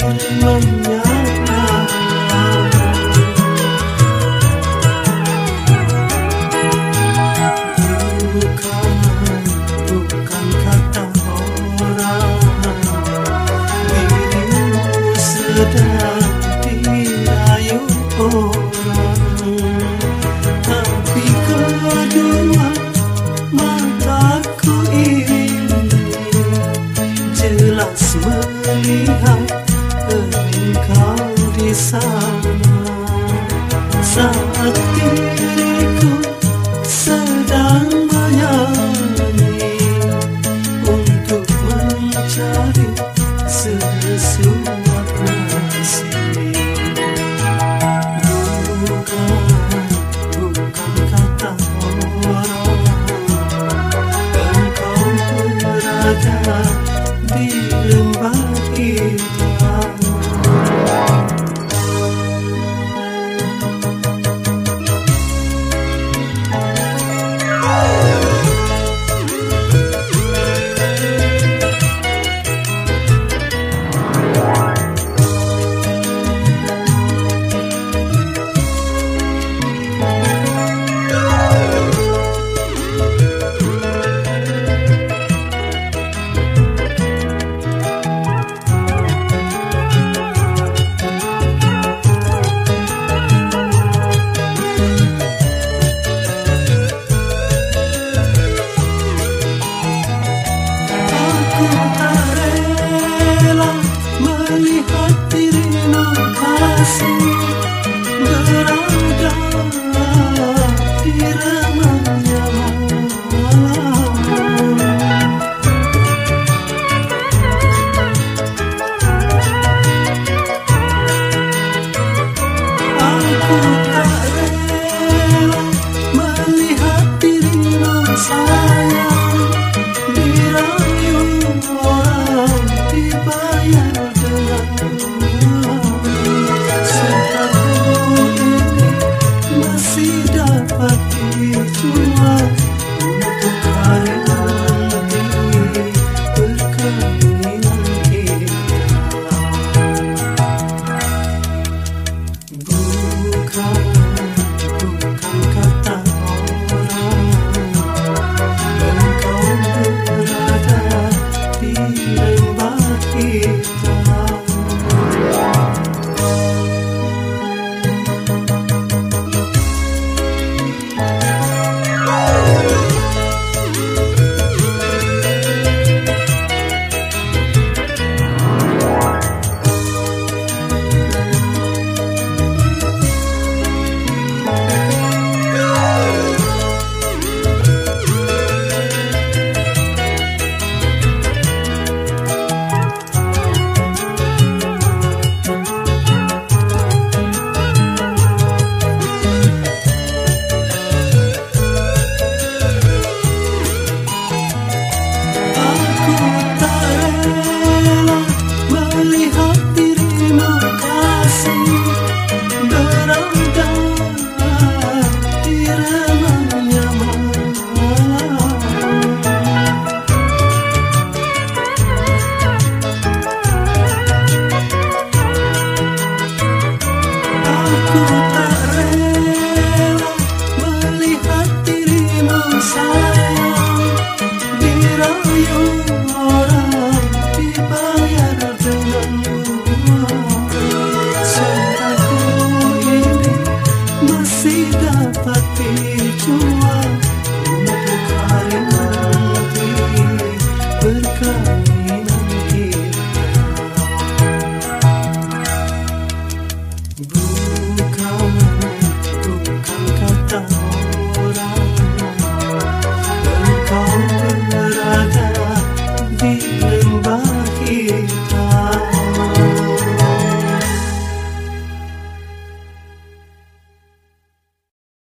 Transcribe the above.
Lòng. sukarela melihat dapat dijual